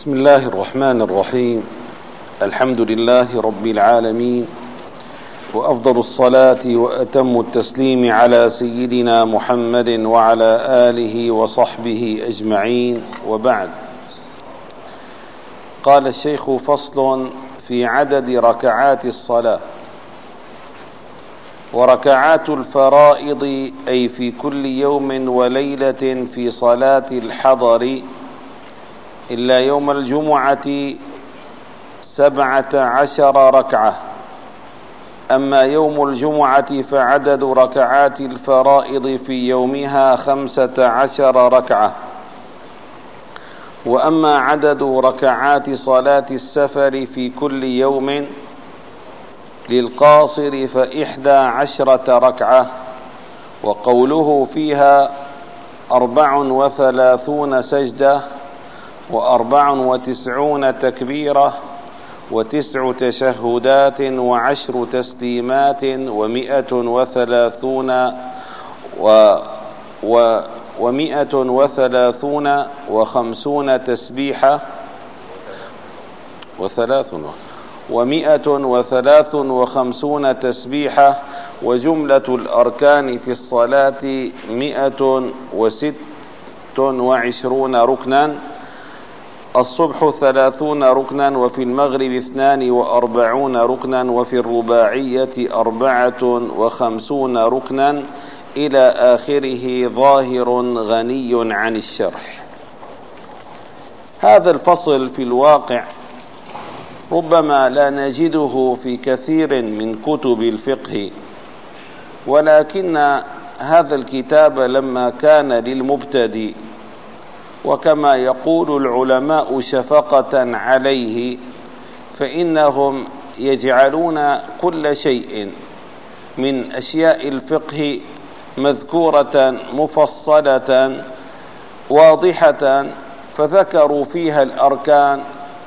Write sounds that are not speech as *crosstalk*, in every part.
بسم الله الرحمن الرحيم. الحمد لله رب العالمين. وأفضل الصلاة وأتم التسليم على سيدنا محمد وعلى آله وصحبه أجمعين. وبعد. قال الشيخ فصل في عدد ركعات الصلاة. وركعات الفرائض أي في كل يوم وليلة في صلاة الحضر إلا يوم الجمعة سبعة عشر ركعة. أما يوم الجمعة فعدد ركعات الفرائض في يومها خمسة عشر ركعة. وأما عدد ركعات صلاة السفر في كل يوم للقاصر فإحدى عشرة ركعة وقوله فيها أربع وثلاثون سجدة وأربع وتسعون تكبيرة وتسع تشهدات وعشر تسليمات ومئة وثلاثون و و ومئة وثلاثون وخمسون تسبيحة وثلاث ومئة وثلاث وخمسون تسبيحة وجملة الأركان في الصلاة مئة وست وعشرون ركناً الصبح ثلاثون ركنا وفي المغرب اثنان وأربعون ركنا وفي الرباعية أربعة وخمسون ركنا إلى آخره ظاهر غني عن الشرح. هذا الفصل في الواقع ربما لا نجده في كثير من كتب الفقه ولكن هذا الكتاب لما كان للمبتدئ وكما يقول العلماء شفقة عليه فإنهم يجعلون كل شيء من أشياء الفقه مذكورة مفصلة واضحة فذكروا فيها الأركان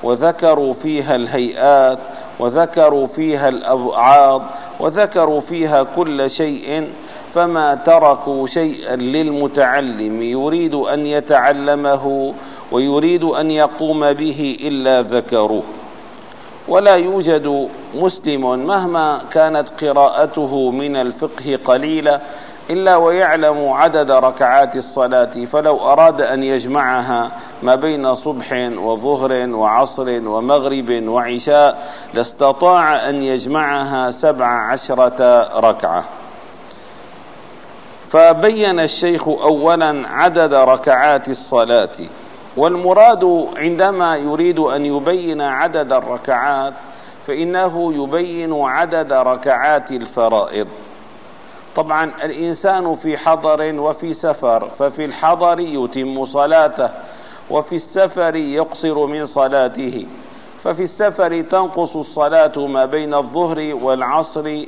وذكروا فيها الهيئات وذكروا فيها الأبعاد وذكروا فيها كل شيء فما تركوا شيئا للمتعلم يريد أن يتعلمه ويريد أن يقوم به إلا ذكروه. ولا يوجد مسلم مهما كانت قراءته من الفقه قليلة إلا ويعلم عدد ركعات الصلاة فلو أراد أن يجمعها ما بين صبح وظهر وعصر ومغرب وعشاء لاستطاع أن يجمعها سبع عشرة ركعة. فبين الشيخ اولا عدد ركعات الصلاة والمراد عندما يريد أن يبين عدد الركعات فإنه يبين عدد ركعات الفرائض. طبعا الإنسان في حضر وفي سفر ففي الحضر يتم صلاته وفي السفر يقصر من صلاته ففي السفر تنقص الصلاة ما بين الظهر والعصر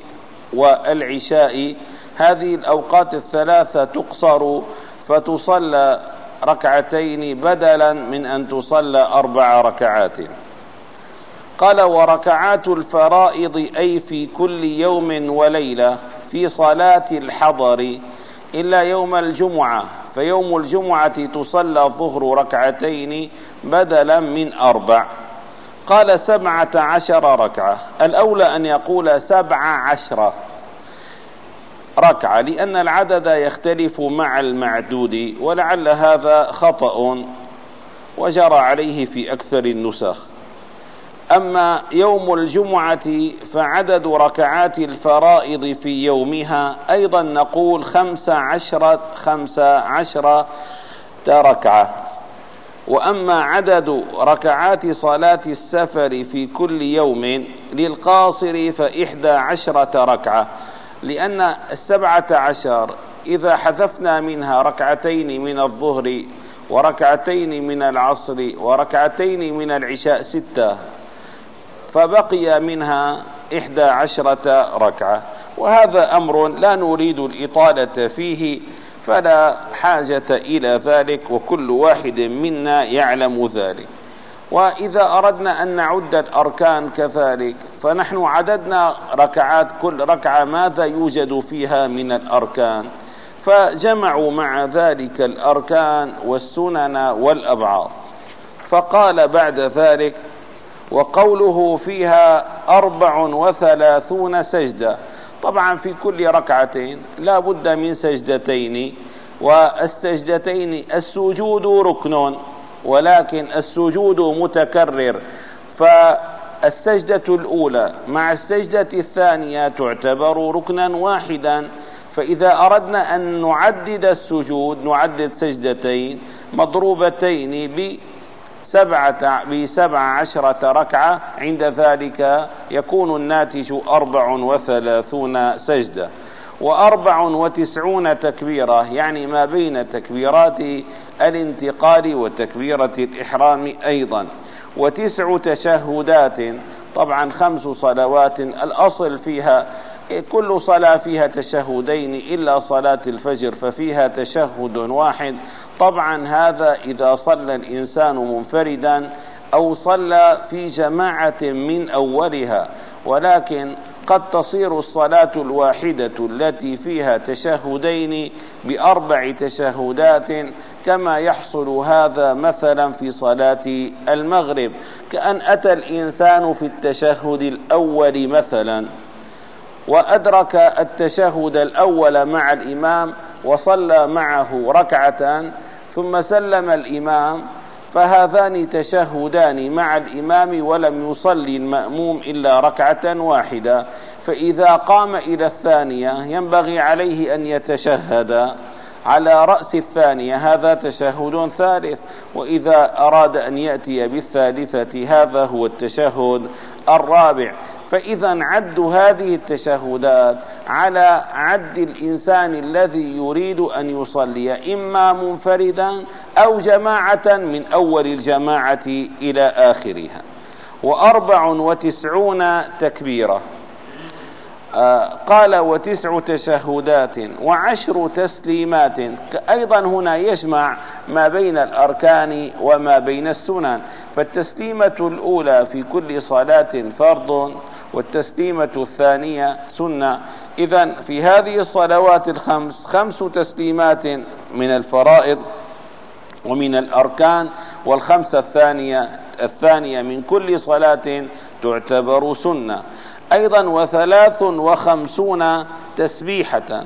والعشاء هذه الأوقات الثلاثة تقصر فتصلى ركعتين بدلا من أن تصلى أربع ركعات. قال وركعات الفرائض أي في كل يوم وليلة في صلاة الحضر إلا يوم الجمعة فيوم الجمعة تصلى الظهر ركعتين بدلا من أربع. قال سبعة عشر ركعة. الأولى أن يقول سبع عشرة ركعة لأن العدد يختلف مع المعدود ولعل هذا خطأ وجرى عليه في أكثر النسخ. أما يوم الجمعة فعدد ركعات الفرائض في يومها أيضا نقول خمس عشرة خمس عشرة ركعة. وأما عدد ركعات صلاة السفر في كل يوم للقاصر فإحدى عشرة ركعة. لأن السبعة عشر إذا حذفنا منها ركعتين من الظهر وركعتين من العصر وركعتين من العشاء ستة فبقي منها إحدى عشرة ركعة. وهذا أمر لا نريد الإطالة فيه فلا حاجة إلى ذلك وكل واحد منا يعلم ذلك. وإذا أردنا أن نعد الأركان كذلك فنحن عددنا ركعات كل ركعة ماذا يوجد فيها من الأركان؟ فجمعوا مع ذلك الأركان والسنن والأبعاض فقال بعد ذلك وقوله فيها أربع وثلاثون سجدة. طبعا في كل ركعتين لا بد من سجدتين والسجدتين السجود ركن ولكن السجود متكرر. فالسجدة الأولى مع السجدة الثانية تعتبر ركنا واحدا فإذا أردنا أن نعدد السجود نعدد سجدتين مضروبتين بسبعة بسبع عشرة ركعة عند ذلك يكون الناتج أربع وثلاثون سجدة. وأربع وتسعون تكبيرة يعني ما بين تكبيرات الانتقال وتكبيرة الإحرام أيضا. وتسع تشهدات. طبعا خمس صلوات الأصل فيها كل صلاة فيها تشهدين إلا صلاة الفجر ففيها تشهد واحد. طبعا هذا إذا صلى الإنسان منفردا أو صلى في جماعة من أولها ولكن قد تصير الصلاة الواحدة التي فيها تشهدين بأربع تشهدات كما يحصل هذا مثلا في صلاة المغرب. كأن أتى الإنسان في التشهد الأول مثلا وأدرك التشهد الأول مع الإمام وصلى معه ركعة ثم سلم الإمام فهذان تشهدان مع الإمام ولم يصلي المأموم إلا ركعة واحدة فإذا قام إلى الثانية ينبغي عليه أن يتشهد. على رأس الثانية هذا تشهد ثالث وإذا أراد أن يأتي بالثالثة هذا هو التشهد الرابع. فإذا عد هذه التشهدات على عد الإنسان الذي يريد أن يصلي إما منفردا أو جماعة من أول الجماعة إلى آخرها. وأربع وتسعون تكبيرة. آه، قال وتسع تشهدات وعشر تسليمات. أيضا هنا يجمع ما بين الأركان وما بين السنن. فالتسليمة الأولى في كل صلاة فرض والتسليمة الثانية سنة. إذا في هذه الصلوات الخمس خمس تسليمات من الفرائض ومن الأركان والخمسة الثانية الثانية من كل صلاة تعتبر سنة. أيضا وثلاث وخمسون تسبيحة.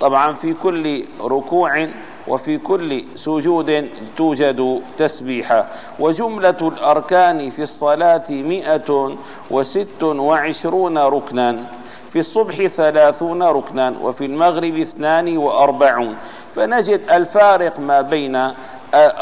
طبعا في كل ركوع وفي كل سجود توجد تسبيحة. وجملة الأركان في الصلاة مئة وست وعشرون ركنا في الصبح ثلاثون ركنا وفي المغرب اثنان وأربعون. فنجد الفارق ما بين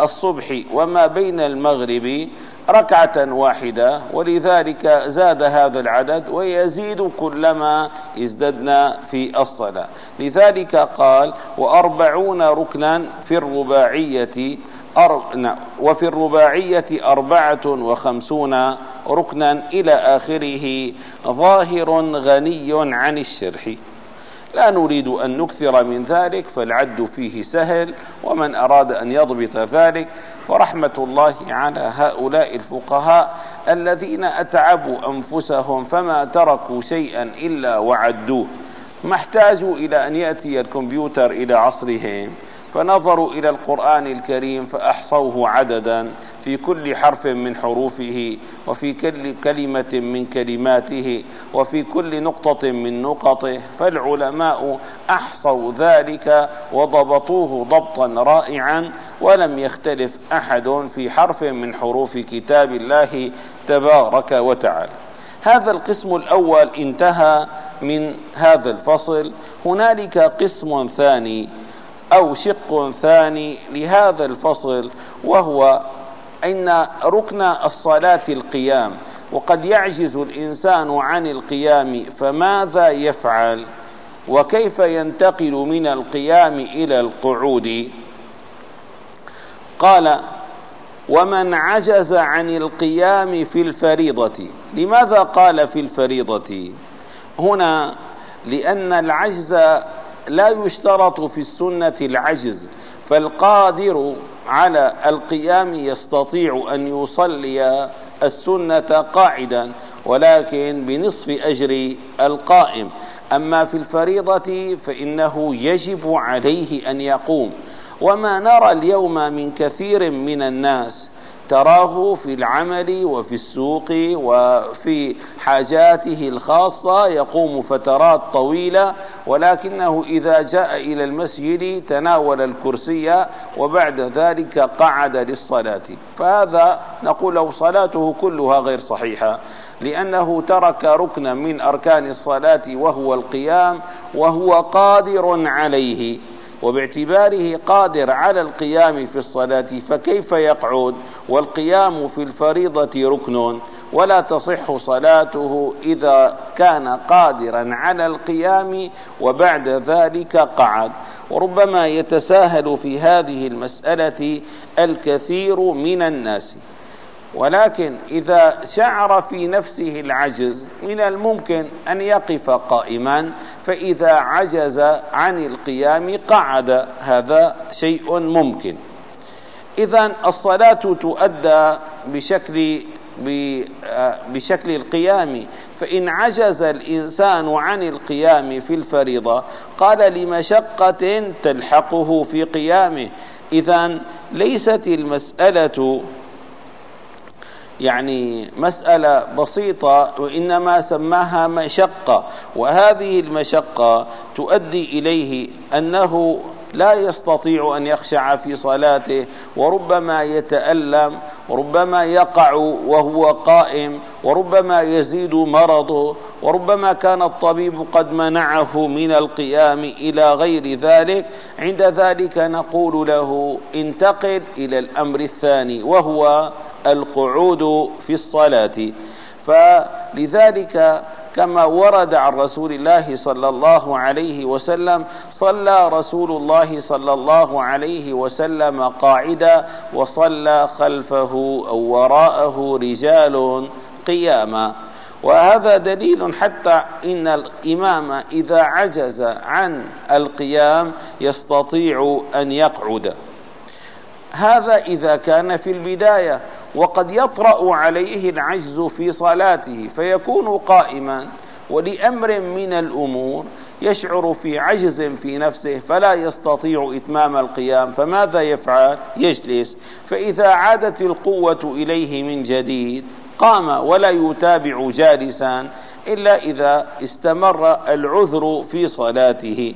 الصبح وما بين المغرب. ركعة واحدة ولذلك زاد هذا العدد ويزيد كلما ازددنا في الصلاة. لذلك قال وأربعون ركنا في الرباعية نعم، وفي الرباعية أربعة وخمسون ركنا إلى آخره ظاهر غني عن الشرح. لا نريد أن نكثر من ذلك فالعد فيه سهل ومن أراد أن يضبط ذلك فرحمة الله على هؤلاء الفقهاء الذين أتعبوا أنفسهم فما تركوا شيئا إلا وعدوه. ما احتاجوا إلى أن يأتي الكمبيوتر إلى عصرهم فنظروا إلى القرآن الكريم فأحصوه عددا. في كل حرف من حروفه وفي كل كلمة من كلماته وفي كل نقطة من نقطه. فالعلماء أحصوا ذلك وضبطوه ضبطا رائعا ولم يختلف أحد في حرف من حروف كتاب الله تبارك وتعالى. هذا القسم الأول انتهى من هذا الفصل. هنالك قسم ثاني أو شق ثاني لهذا الفصل وهو أن ركن الصلاة القيام وقد يعجز الإنسان عن القيام فماذا يفعل؟ وكيف ينتقل من القيام إلى القعود؟ قال ومن عجز عن القيام في الفريضة. لماذا قال في الفريضة؟ هنا لأن العجز لا يشترط في السنة العجز فالقادر على القيام يستطيع أن يصلي السنة قاعدا ولكن بنصف أجر القائم. أما في الفريضة فإنه يجب عليه أن يقوم. وما نرى اليوم من كثير من الناس تراه في العمل وفي السوق وفي حاجاته الخاصة يقوم فترات طويلة ولكنه إذا جاء إلى المسجد تناول الكرسي وبعد ذلك قعد للصلاة. فهذا نقول له صلاته كلها غير صحيحة لأنه ترك ركنا من أركان الصلاة وهو القيام وهو قادر عليه. وباعتباره قادر على القيام في الصلاة فكيف يقعد؟ والقيام في الفريضة ركن ولا تصح صلاته إذا كان قادرا على القيام وبعد ذلك قعد. وربما يتساهل في هذه المسألة الكثير من الناس. ولكن إذا شعر في نفسه العجز من الممكن أن يقف قائما فإذا عجز عن القيام قعد. هذا شيء ممكن. إذا الصلاة تؤدى بشكل بشكل القيام. فإن عجز الإنسان عن القيام في الفريضة قال لمشقة تلحقه في قيامه. إذا ليست المسألة يعني مسألة بسيطة وإنما سماها مشقة. وهذه المشقة تؤدي إليه أنه لا يستطيع أن يخشع في صلاته وربما يتألم وربما يقع وهو قائم وربما يزيد مرضه وربما كان الطبيب قد منعه من القيام إلى غير ذلك. عند ذلك نقول له انتقل إلى الأمر الثاني وهو القعود في الصلاة. فلذلك كما ورد عن رسول الله صلى الله عليه وسلم صلى رسول الله صلى الله عليه وسلم قاعدا وصلى خلفه أو وراءه رجال قياما. وهذا دليل حتى إن الإمام إذا عجز عن القيام يستطيع أن يقعد. هذا إذا كان في البداية وقد يطرأ عليه العجز في صلاته فيكون قائما ولأمر من الأمور يشعر في عجز في نفسه فلا يستطيع إتمام القيام فماذا يفعل؟ يجلس فإذا عادت القوة إليه من جديد قام ولا يتابع جالسا إلا إذا استمر العذر في صلاته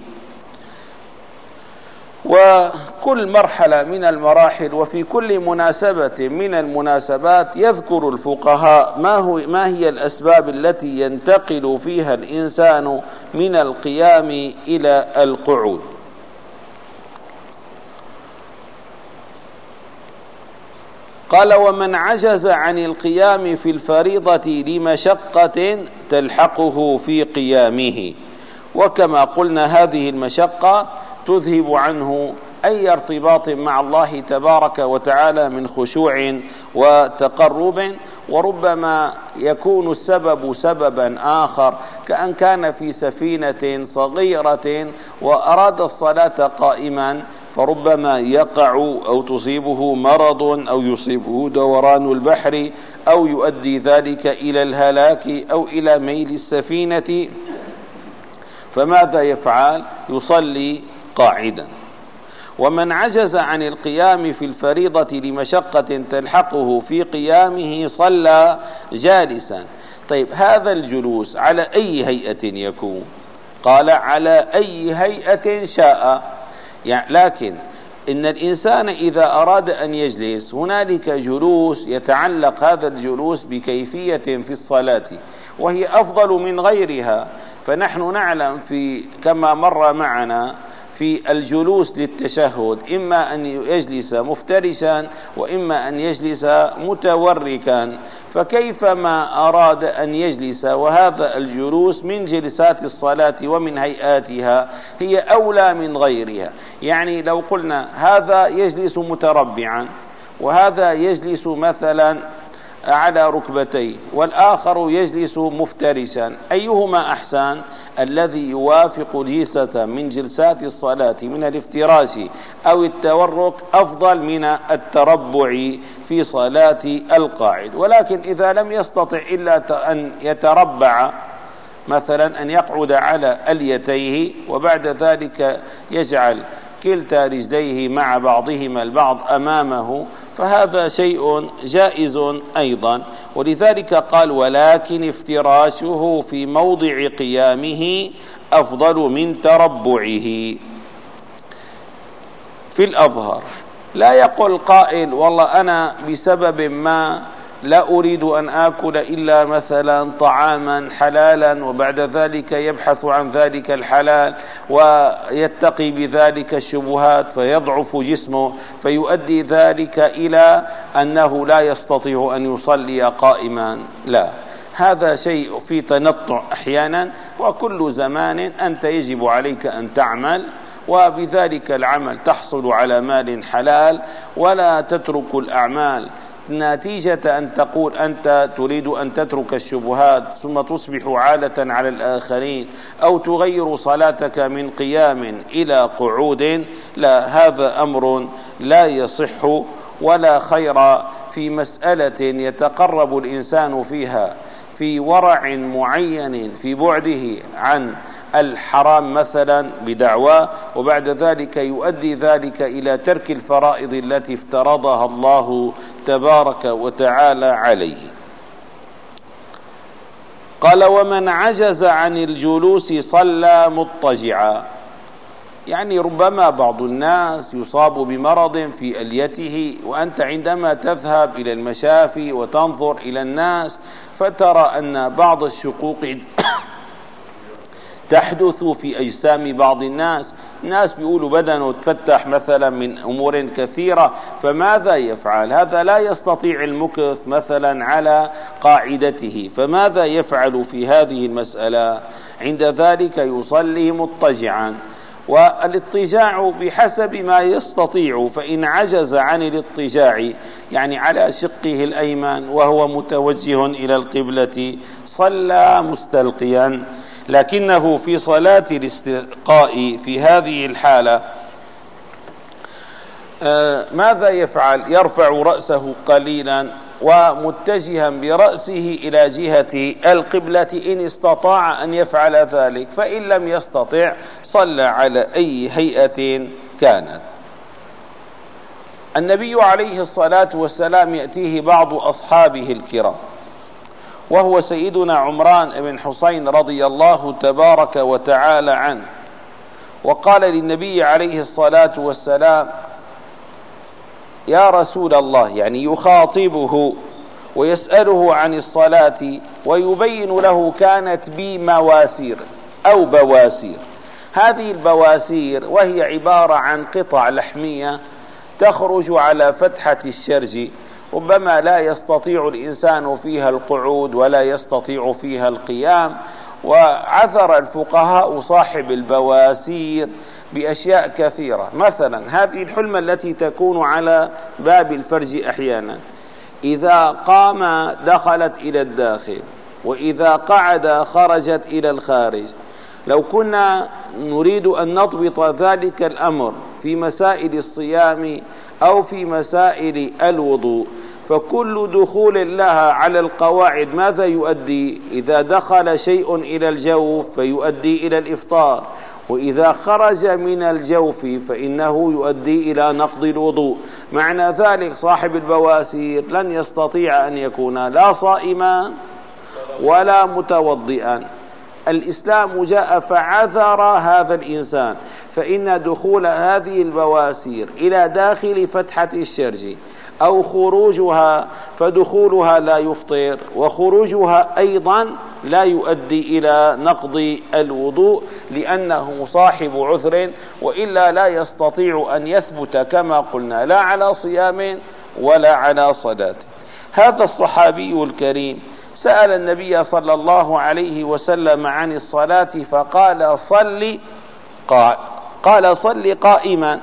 وكل مرحلة من المراحل وفي كل مناسبة من المناسبات يذكر الفقهاء ما, هو ما هي الأسباب التي ينتقل فيها الإنسان من القيام إلى القعود. قال ومن عجز عن القيام في الفريضة لمشقة تلحقه في قيامه. وكما قلنا هذه المشقة تذهب عنه أي ارتباط مع الله تبارك وتعالى من خشوع وتقرب وربما يكون السبب سببا آخر كأن كان في سفينة صغيرة وأراد الصلاة قائما فربما يقع أو تصيبه مرض أو يصيبه دوران البحر أو يؤدي ذلك إلى الهلاك أو إلى ميل السفينة. فماذا يفعل؟ يصلي قاعدا. ومن عجز عن القيام في الفريضة لمشقة تلحقه في قيامه صلى جالسا. طيب هذا الجلوس على أي هيئة يكون؟ قال على أي هيئة شاء. يعني لكن إن الإنسان إذا أراد أن يجلس هنالك جلوس يتعلق هذا الجلوس بكيفية في الصلاة وهي أفضل من غيرها. فنحن نعلم في كما مر معنا في الجلوس للتشهد إما أن يجلس مفترشا وإما أن يجلس متوركا. فكيف ما أراد أن يجلس وهذا الجلوس من جلسات الصلاة ومن هيئاتها هي أولى من غيرها. يعني لو قلنا هذا يجلس متربعا وهذا يجلس مثلا على ركبتيه والآخر يجلس مفترسا. أيهما أحسن؟ الذي يوافق جلسة من جلسات الصلاة من الافتراش أو التورك أفضل من التربع في صلاة القاعد. ولكن إذا لم يستطع إلا أن يتربع مثلا أن يقعد على أليتيه وبعد ذلك يجعل كلتا رجليه مع بعضهما البعض أمامه فهذا شيء جائز أيضا. ولذلك قال ولكن افتراشه في موضع قيامه أفضل من تربعه. في الأظهر لا يقول قائل والله أنا بسبب ما لا أريد أن آكل إلا مثلا طعاما حلالا وبعد ذلك يبحث عن ذلك الحلال ويتقي بذلك الشبهات فيضعف جسمه فيؤدي ذلك إلى أنه لا يستطيع أن يصلي قائما. لا هذا شيء في تنطع أحيانا وكل زمان أنت يجب عليك أن تعمل وبذلك العمل تحصل على مال حلال ولا تترك الأعمال نتيجة أن تقول أنت تريد أن تترك الشبهات ثم تصبح عالة على الآخرين أو تغير صلاتك من قيام إلى قعود لا هذا أمر لا يصح ولا خير في مسألة يتقرب الإنسان فيها في ورع معين في بعده عن الحرام مثلا بدعواه وبعد ذلك يؤدي ذلك إلى ترك الفرائض التي افترضها الله تبارك وتعالى عليه. قال ومن عجز عن الجلوس صلى مضطجعا. يعني ربما بعض الناس يصاب بمرض في أليته وأنت عندما تذهب إلى المشافي وتنظر إلى الناس فترى أن بعض الشقوق تحدث في أجسام بعض الناس. ناس بيقولوا بدنه تفتح مثلا من أمور كثيرة فماذا يفعل؟ هذا لا يستطيع المكث مثلا على قاعدته فماذا يفعل في هذه المسألة؟ عند ذلك يصلي مضطجعا والاضطجاع بحسب ما يستطيع فإن عجز عن الاضطجاع يعني على شقه الأيمن وهو متوجه إلى القبلة صلى مستلقيا. لكنه في صلاة الاستقاء في هذه الحالة آه، ماذا يفعل؟ يرفع رأسه قليلا ومتجها برأسه إلى جهة القبلة إن استطاع أن يفعل ذلك فإن لم يستطع صلى على أي هيئة كانت. النبي عليه الصلاة والسلام يأتيه بعض أصحابه الكرام وهو سيدنا عمران بن حسين رضي الله تبارك وتعالى عنه. وقال للنبي عليه الصلاة والسلام يا رسول الله يعني يخاطبه ويسأله عن الصلاة ويبين له كانت بي مواسير أو بواسير. هذه البواسير وهي عبارة عن قطع لحمية تخرج على فتحة الشرج ربما لا يستطيع الإنسان فيها القعود ولا يستطيع فيها القيام. وعثر الفقهاء صاحب البواسير بأشياء كثيرة. مثلا هذه الحلمة التي تكون على باب الفرج أحيانا. إذا قام دخلت إلى الداخل وإذا قعد خرجت إلى الخارج. لو كنا نريد أن نضبط ذلك الأمر في مسائل الصيام أو في مسائل الوضوء فكل دخول لها على القواعد ماذا يؤدي؟ إذا دخل شيء إلى الجوف فيؤدي إلى الإفطار وإذا خرج من الجوف فإنه يؤدي إلى نقض الوضوء. معنى ذلك صاحب البواسير لن يستطيع أن يكون لا صائما ولا متوضئا. الإسلام جاء فعذر هذا الإنسان. فإن دخول هذه البواسير إلى داخل فتحة الشرج أو خروجها فدخولها لا يفطر وخروجها أيضا لا يؤدي إلى نقض الوضوء لأنه صاحب عذر وإلا لا يستطيع أن يثبت كما قلنا لا على صيام ولا على صلاة. هذا الصحابي الكريم سأل النبي صلى الله عليه وسلم عن الصلاة فقال صل قال صل قائما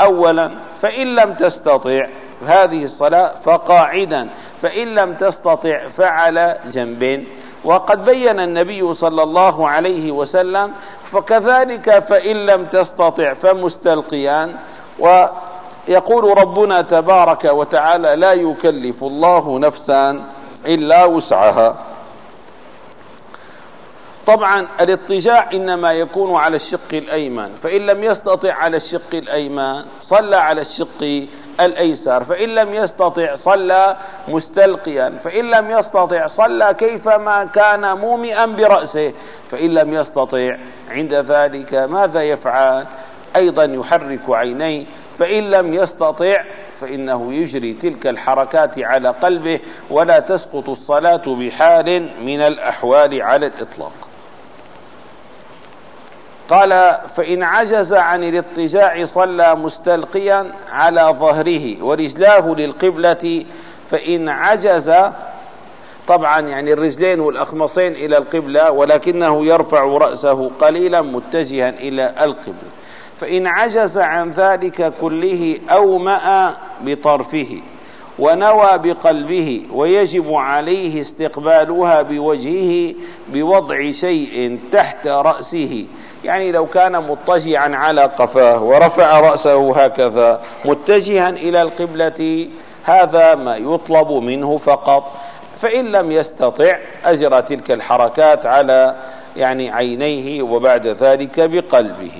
أولا فإن لم تستطع هذه الصلاة فقاعدا فإن لم تستطع فعلى جنب وقد بين النبي صلى الله عليه وسلم فكذلك فإن لم تستطع فمستلقيان. ويقول ربنا تبارك وتعالى لا يكلف الله نفسا إلا وسعها طبعا الاضطجاع إنما يكون على الشق الأيمن فإن لم يستطع على الشق الأيمن صلى على الشق الأيسر فإن لم يستطع صلى مستلقيا فإن لم يستطع صلى كيفما كان مومئا برأسه فإن لم يستطع عند ذلك ماذا يفعل؟ أيضا يحرك عينيه فإن لم يستطع فإنه يجري تلك الحركات على قلبه ولا تسقط الصلاة بحال من الأحوال على الإطلاق. قال فإن عجز عن الاضطجاع صلى مستلقيا على ظهره ورجلاه للقبلة فإن عجز طبعا يعني الرجلين والأخمصين إلى القبلة ولكنه يرفع رأسه قليلا متجها إلى القبلة. فإن عجز عن ذلك كله أومأ بطرفه ونوى بقلبه ويجب عليه استقبالها بوجهه بوضع شيء تحت رأسه يعني لو كان مضطجعا على قفاه ورفع رأسه هكذا متجها إلى القبلة هذا ما يطلب منه فقط. فإن لم يستطع أجرى تلك الحركات على يعني عينيه وبعد ذلك بقلبه.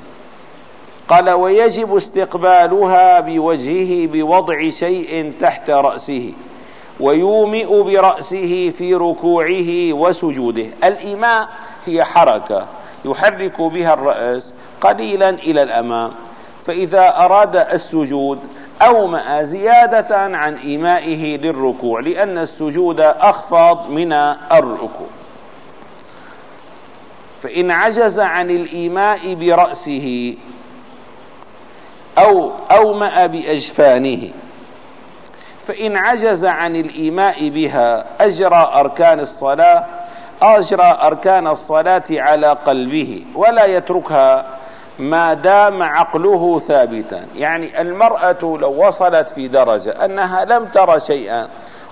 قال ويجب استقبالها بوجهه بوضع شيء تحت رأسه ويومئ برأسه في ركوعه وسجوده. الإيماء هي حركة. يحرك بها الرأس قليلا إلى الأمام. فإذا أراد السجود أومأ زيادة عن إيمائه للركوع لأن السجود أخفض من الركوع. فإن عجز عن الإيماء برأسه أو أومأ بأجفانه فإن عجز عن الإيماء بها أجرى أركان الصلاة أجرى أركان الصلاة على قلبه ولا يتركها ما دام عقله ثابتا. يعني المرأة لو وصلت في درجة أنها لم ترى شيئا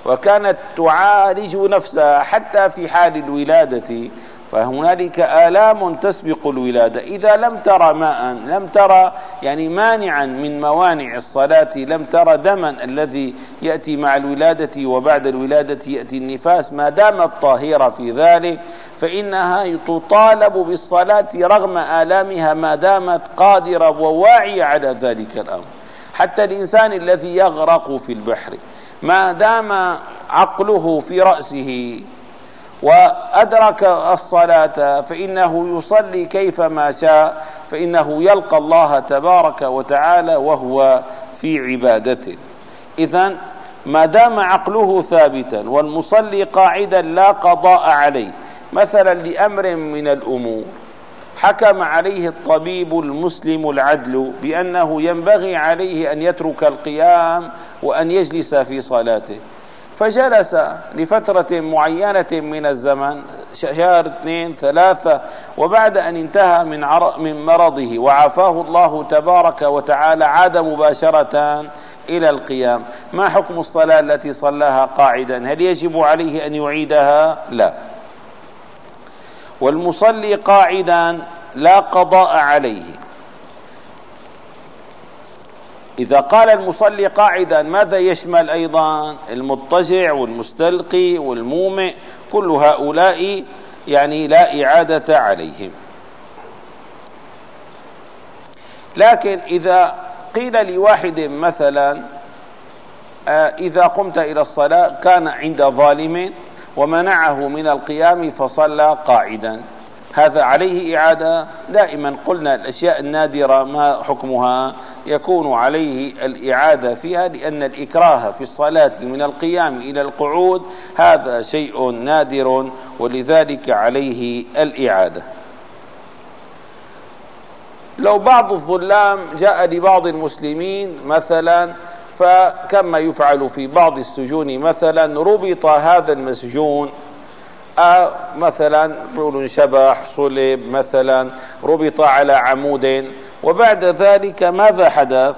وكانت تعالج نفسها حتى في حال الولادة فهنالك آلام تسبق الولادة. إذا لم ترى ماء لم ترى يعني مانعا من موانع الصلاة لم ترى دما الذي يأتي مع الولادة وبعد الولادة يأتي النفاس ما دامت طاهرة في ذلك فإنها تطالب بالصلاة رغم آلامها ما دامت قادرة وواعية على ذلك الأمر. حتى الإنسان الذي يغرق في البحر ما دام عقله في رأسه وأدرك الصلاة فإنه يصلي كيفما شاء فإنه يلقى الله تبارك وتعالى وهو في عبادته. إذا ما دام عقله ثابتا والمصلي قاعدا لا قضاء عليه مثلا لأمر من الأمور حكم عليه الطبيب المسلم العدل بأنه ينبغي عليه أن يترك القيام وأن يجلس في صلاته. فجلس لفترة معينة من الزمن شهر اثنين ثلاثة وبعد أن انتهى من من مرضه وعافاه الله تبارك وتعالى عاد مباشرة إلى القيام. ما حكم الصلاة التي صلاها قاعدا؟ هل يجب عليه أن يعيدها؟ لا. والمصلي قاعدا لا قضاء عليه. إذا قال المصلي قاعدا ماذا يشمل أيضا؟ المضطجع والمستلقي والمومئ كل هؤلاء يعني لا إعادة عليهم. لكن إذا قيل لواحد مثلا آه، إذا قمت إلى الصلاة كان عند ظالم ومنعه من القيام فصلى قاعدا. هذا عليه إعادة. دائما قلنا الأشياء النادرة ما حكمها. يكون عليه الإعادة فيها لأن الإكراه في الصلاة من القيام إلى القعود هذا شيء نادر ولذلك عليه الإعادة. لو بعض الظلام جاء لبعض المسلمين مثلا فكما يفعل في بعض السجون مثلا ربط هذا المسجون آه، مثلا يقولون شبح صلب مثلا ربط على عمود. وبعد ذلك ماذا حدث؟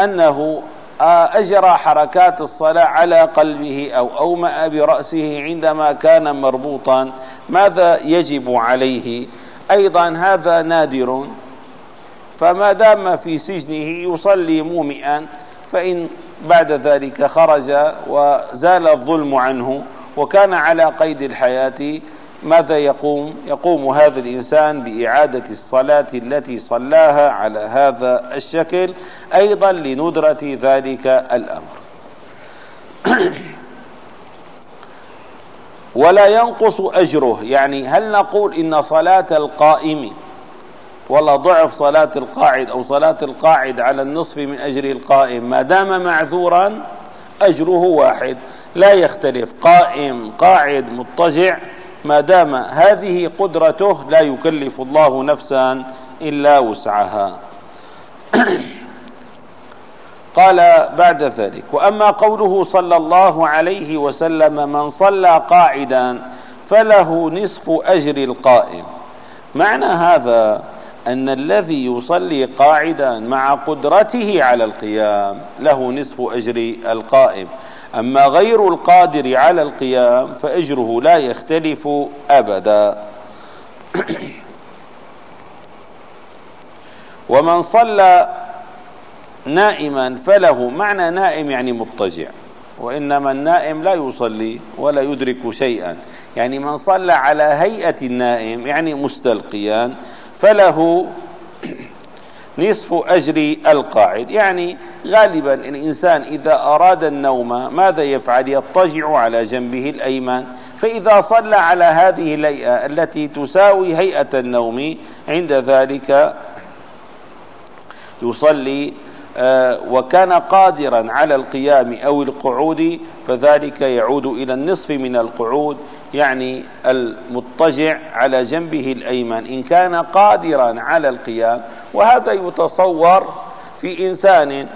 أنه آه، أجرى حركات الصلاة على قلبه أو أومأ برأسه عندما كان مربوطا. ماذا يجب عليه؟ أيضا هذا نادر. فما دام في سجنه يصلي مومئا فإن بعد ذلك خرج وزال الظلم عنه. وكان على قيد الحياة ماذا يقوم؟ يقوم هذا الإنسان بإعادة الصلاة التي صلاها على هذا الشكل أيضا لندرة ذلك الأمر. *clears throat* ولا ينقص أجره. يعني هل نقول إن صلاة القائم ولا ضعف صلاة القاعد أو صلاة القاعد على النصف من أجر القائم ما دام معذورا أجره واحد. لا يختلف. قائم قاعد مضطجع. ما دام هذه قدرته لا يكلف الله نفسا إلا وسعها. *clears throat* قال بعد ذلك وأما قوله صلى الله عليه وسلم من صلى قاعدا فله نصف أجر القائم معنى هذا أن الذي يصلي قاعدا مع قدرته على القيام له نصف أجر القائم. أما غير القادر على القيام فأجره لا يختلف أبدا. *clears throat* ومن صلى نائما فله معنى نائم يعني مضطجع وإنما النائم لا يصلي ولا يدرك شيئا. يعني من صلى على هيئة النائم يعني مستلقيا فله نصف أجر القاعد. يعني غالبا الإنسان إذا أراد النوم ماذا يفعل؟ يضطجع على جنبه الأيمن. فإذا صلى على هذه الهيئة التي تساوي هيئة النوم عند ذلك يصلي آه، وكان قادرا على القيام أو القعود فذلك يعود إلى النصف من القعود يعني المضطجع على جنبه الأيمن. إن كان قادرا على القيام وهذا يتصور في إنسان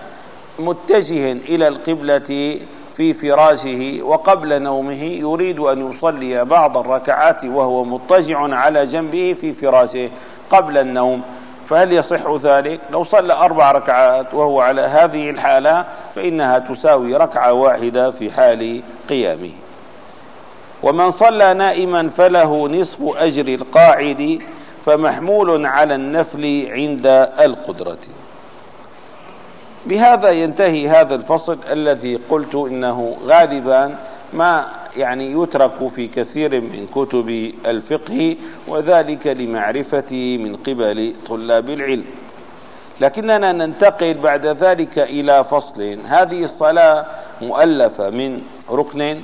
متجه إلى القبلة في فراشه وقبل نومه يريد أن يصلي بعض الركعات وهو مضطجع على جنبه في فراشه قبل النوم فهل يصح ذلك؟ لو صلى أربع ركعات وهو على هذه الحالة فإنها تساوي ركعة واحدة في حال قيامه. ومن صلى نائما فله نصف أجر القاعد فمحمول على النفل عند القدرة. بهذا ينتهي هذا الفصل الذي قلت إنه غالبا ما يعني يترك في كثير من كتب الفقه وذلك لمعرفته من قبل طلاب العلم. لكننا ننتقل بعد ذلك إلى فصل. هذه الصلاة مؤلفة من ركن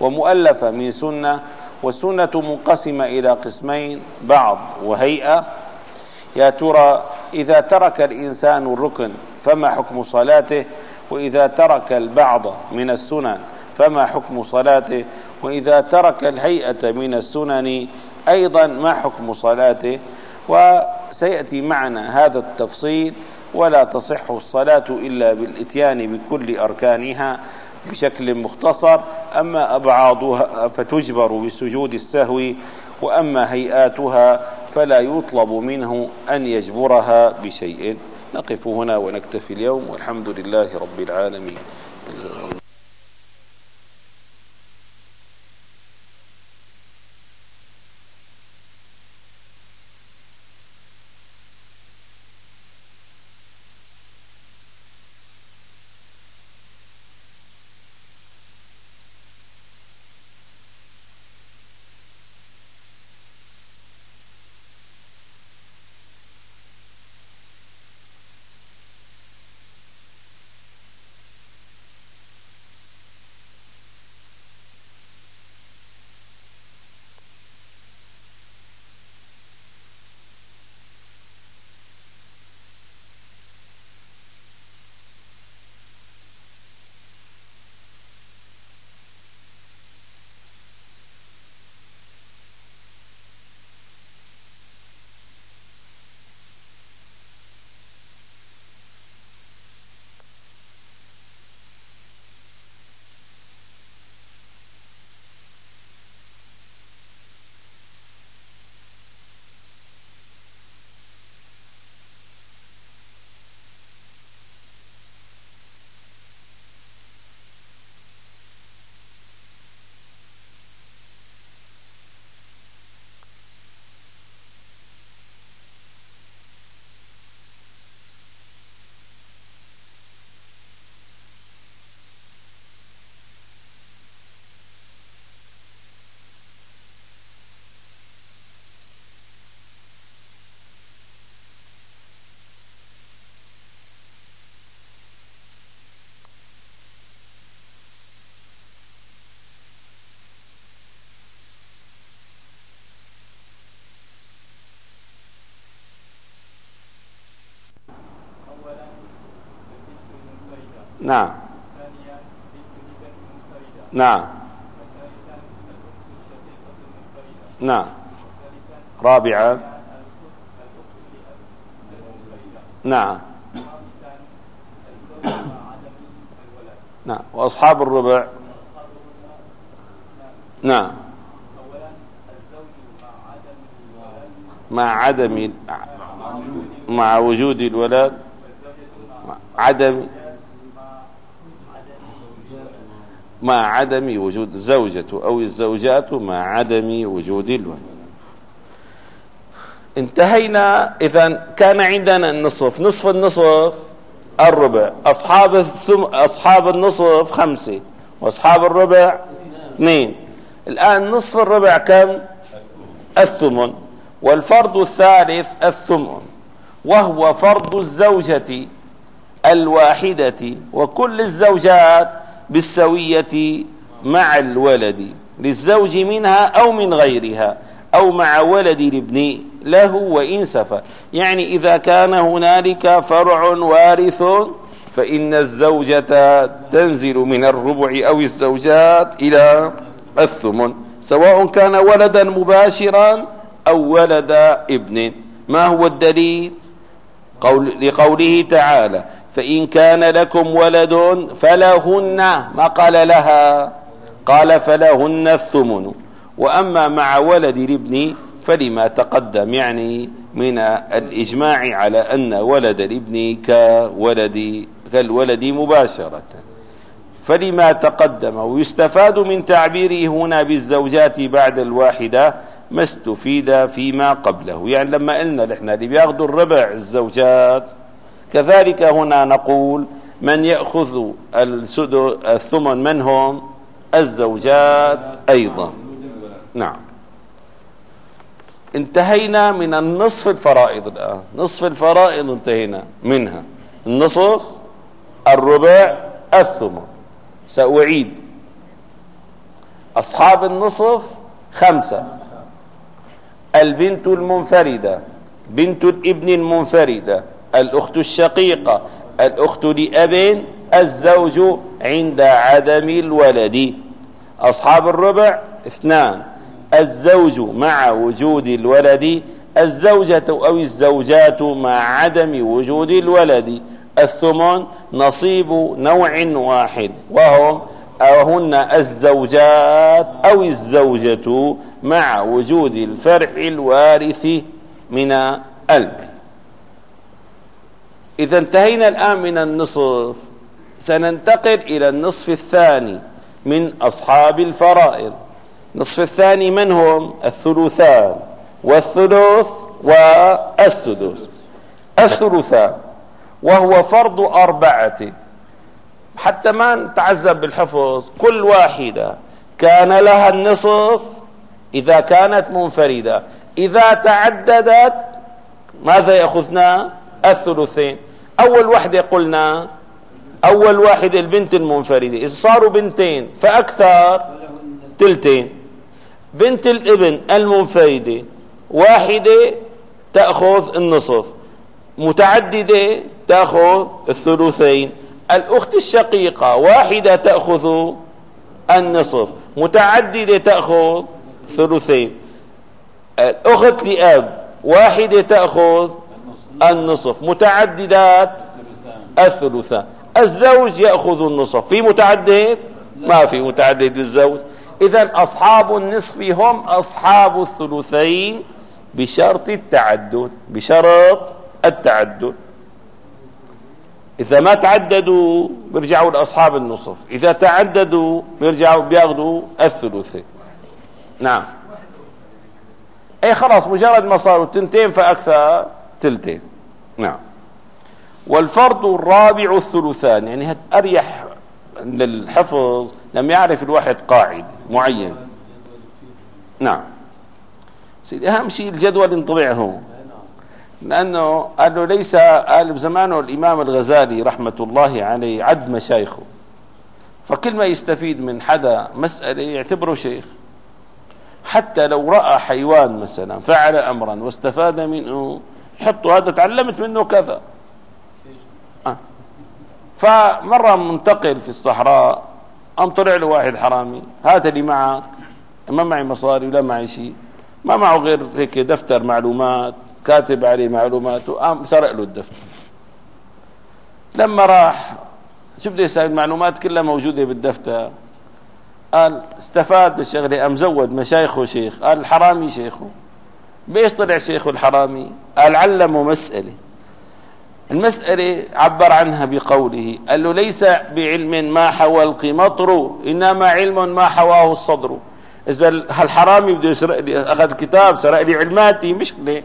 ومؤلفة من سنة والسنة منقسمة إلى قسمين بعض وهيئة. يا ترى إذا ترك الإنسان الركن فما حكم صلاته؟ وإذا ترك البعض من السنن فما حكم صلاته؟ وإذا ترك الهيئة من السنن أيضا ما حكم صلاته؟ وسيأتي معنا هذا التفصيل. ولا تصح الصلاة إلا بالإتيان بكل أركانها. بشكل مختصر أما أبعاضها فتجبر بسجود السهو وأما هيئاتها فلا يطلب منه أن يجبرها بشيء. نقف هنا ونكتفي اليوم والحمد لله رب العالمين. نعم. نعم. نعم. رابعا. نعم. نعم. وأصحاب الربع. نعم. مع عدم مع وجود الولد عدم مع عدم وجود الزوجة أو الزوجات مع عدم وجود الولد. انتهينا. إذا كان عندنا النصف. نصف النصف الربع. أصحاب الثم أصحاب النصف خمسة وأصحاب الربع اثنين. الآن نصف الربع كم؟ الثمن. والفرض الثالث الثمن. وهو فرض الزوجة الواحدة. وكل الزوجات بالسوية مع الولد للزوج منها أو من غيرها أو مع ولد الابن له وإن سفى يعني إذا كان هنالك فرع وارث فإن الزوجة تنزل من الربع أو الزوجات إلى الثمن سواء كان ولدا مباشرا أو ولد ابن. ما هو الدليل؟ قول لقوله تعالى فإن كان لكم ولد فلهن ما قال لها؟ قال فلهن الثمن. وأما مع ولد الابن فلما تقدم يعني من الإجماع على أن ولد الابن كولد كالولد مباشرة. فلما تقدم ويستفاد من تعبيره هنا بالزوجات بعد الواحدة ما استفيد فيما قبله. يعني لما قلنا نحن اللي بياخذوا الربع الزوجات كذلك هنا نقول من يأخذ الثمن من هم الزوجات أيضا. نعم. انتهينا من النصف الفرائض الآن. نصف الفرائض انتهينا منها. النصف الربع الثمن. سأعيد. أصحاب النصف خمسة. البنت المنفردة. بنت الابن المنفردة. الأخت الشقيقة الأخت لأب الزوج عند عدم الولد. أصحاب الربع اثنان الزوج مع وجود الولد الزوجة أو الزوجات مع عدم وجود الولد. الثمن نصيب نوع واحد وهم أهن الزوجات أو الزوجة مع وجود الفرع الوارث من البيت إذا انتهينا الآن من النصف سننتقل إلى النصف الثاني من أصحاب الفرائض. النصف الثاني من هم؟ الثلثان. والثلث والسدس. الثلثان. وهو فرض أربعة. حتى ما نتعذب بالحفظ كل واحدة. كان لها النصف إذا كانت منفردة. إذا تعددت ماذا يأخذنا؟ الثلثين. أول وحدة قلنا أول واحد البنت المنفردة إذا صاروا بنتين فأكثر تلتين. بنت الابن المنفردة واحدة تأخذ النصف متعددة تأخذ الثلثين. الأخت الشقيقة واحدة تأخذ النصف متعددة تأخذ ثلثين الأخت لأب واحدة تأخذ النصف متعددات الثلثان. الزوج يأخذ النصف. في متعدد؟ ما في متعدد للزوج إذا أصحاب النصف هم أصحاب الثلثين بشرط التعدد بشرط التعدد. إذا ما تعددوا بيرجعوا لأصحاب النصف. إذا تعددوا بيرجعوا بياخذوا الثلثين. نعم. أي خلاص مجرد ما صاروا تنتين فأكثر. تلتين. نعم. والفرض الرابع الثلثان يعني أريح للحفظ لم يعرف الواحد قاعدة معين. نعم. أهم شيء الجدول انطبعه لأنه قال له ليس قال بزمانه الإمام الغزالي رحمة الله عليه عد مشايخه فكل ما يستفيد من حدا مسألة يعتبره شيخ. حتى لو رأى حيوان مثلا فعل أمرا واستفاد منه حطوا هذا تعلمت منه كذا. آه. فمرة منتقل في الصحراء قام طلع له واحد حرامي هات لي معك. ما معي مصاري ولا معي شيء. ما معه غير هيك دفتر معلومات كاتب عليه معلومات وقام سرق له الدفتر. لما راح شو بده يساوي المعلومات كلها موجودة بالدفتر. قال استفاد بالشغلة قام زود مشايخه شيخ. قال الحرامي شيخه. بإيش طلع شيخه الحرامي؟ قال علمه مسألة المسألة عبر عنها بقوله قال له ليس بعلم ما حوى القمطر إنما علم ما حواه الصدر. إذا الحرامي بده يسرق لي أخذ الكتاب سرق لي علماتي؟ مشكلة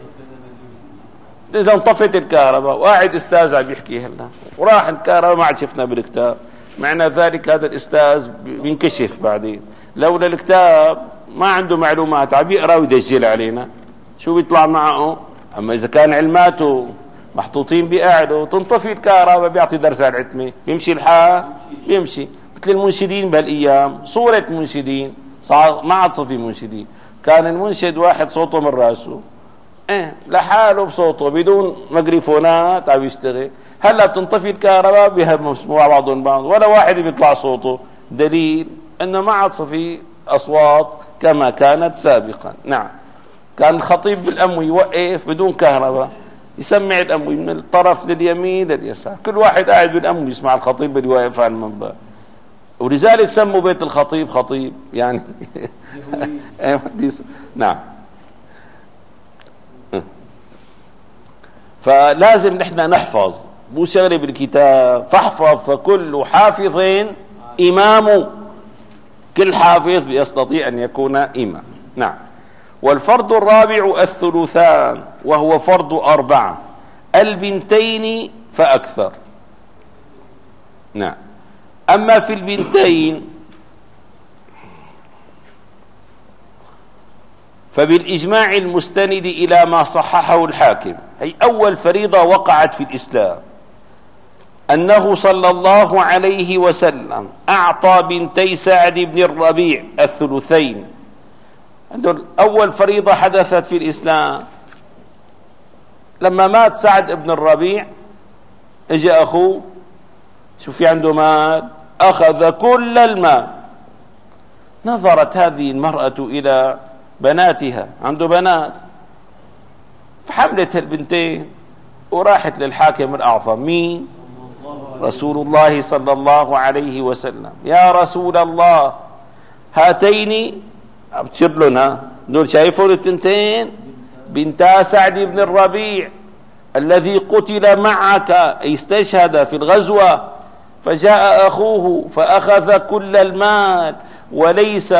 إذا انطفت الكهرباء. وقاعد أستاذ عم يحكي هلا وراح الكهرباء ما عاد شفنا بالكتاب. معنى ذلك هذا الأستاذ بينكشف بعدين. لولا الكتاب ما عنده معلومات عم يقرأ ويدجل علينا. شو بيطلع معه؟ أما إذا كان علماته محطوطين بقعده تنطفي الكهرباء بيعطي درس على العتمة بيمشي الحال بيمشي. مثل المنشدين بهالأيام صورة منشدين ما عاد صفي منشدين. كان المنشد واحد صوته من راسه. إيه لحاله بصوته بدون ميكروفونات عم يشتغل. هلأ بتنطفي الكهرباء بيسمعوا بعضهم بعض ولا واحد بيطلع صوته. دليل إنه ما عاد صفي أصوات كما كانت سابقا. نعم. كان الخطيب بالاموي يوقف بدون كهرباء يسمع الاموي من الطرف لليمين لليسار. كل واحد قاعد بالاموي يسمع الخطيب اللي واقف على المنبر. ولذلك سموا بيت الخطيب خطيب يعني. *laughs* نعم. فلازم نحن نحفظ مو شغله بالكتاب. فاحفظ فكل حافظ إمام. كل حافظ يستطيع أن يكون إمام. نعم. والفرض الرابع الثلثان وهو فرض أربعة. البنتين فأكثر. نعم. أما في البنتين فبالإجماع المستند إلى ما صححه الحاكم. هي أول فريضة وقعت في الإسلام. أنه صلى الله عليه وسلم أعطى بنتي سعد بن الربيع الثلثين. أول فريضة حدثت في الإسلام. لما مات سعد بن الربيع اجى أخوه شوف في عنده مال؟ أخذ كل المال. نظرت هذه المرأة إلى بناتها. عنده بنات. فحملت البنتين وراحت للحاكم الأعظم. مين؟ رسول الله صلى الله عليه وسلم. يا رسول الله هاتين ابشر لنا دول شايفوا التنتين؟ بنتا سعد بن الربيع الذي قتل معك استشهد في الغزوة فجاء أخوه فأخذ كل المال وليس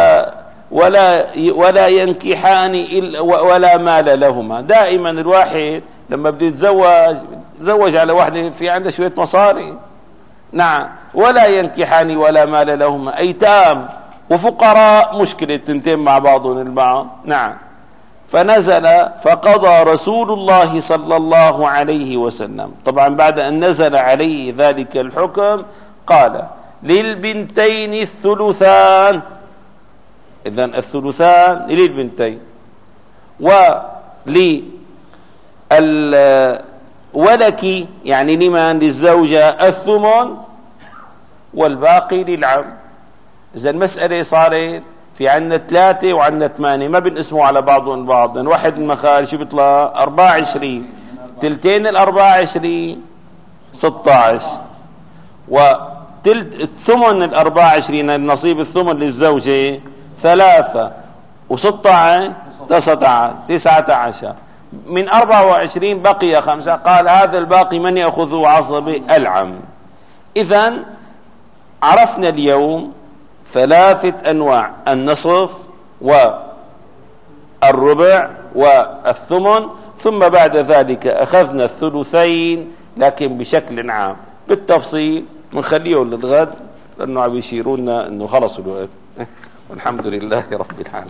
ولا ولا ينكحان إلا ولا مال لهما. دائما الواحد لما بده يتزوج تزوج على واحدة في عندها شوية مصاري. نعم ولا ينكحان ولا مال لهما. أيتام وفقراء مشكلة تنتين مع بعضهم البعض نعم. فنزل فقضى رسول الله صلى الله عليه وسلم. طبعا بعد أن نزل عليه ذلك الحكم قال للبنتين الثلثان. إذا الثلثان للبنتين. ولك يعني لمن؟ للزوجة الثمن والباقي للعم. إذا المسألة صارت في عندنا ثلاثة وعندنا ثمانية ما بنقسموا على بعضهم بعض. لأن واحد المخارج شو بيطلع 24 تلتين ال 24 16 وتلت الثمن ال 24 النصيب الثمن للزوجة ثلاثة وستة عشر تسعة تسعة عشر. من أربعة وعشرين بقي خمسة. قال هذا الباقي من يأخذه عصبي؟ العم. إذا عرفنا اليوم ثلاثة أنواع النصف والربع والثمن ثم بعد ذلك أخذنا الثلثين لكن بشكل عام. بالتفصيل بنخليه للغد لأنه عم يشيروا لنا أنه خلص الوقت. *laughs* والحمد لله رب العالمين.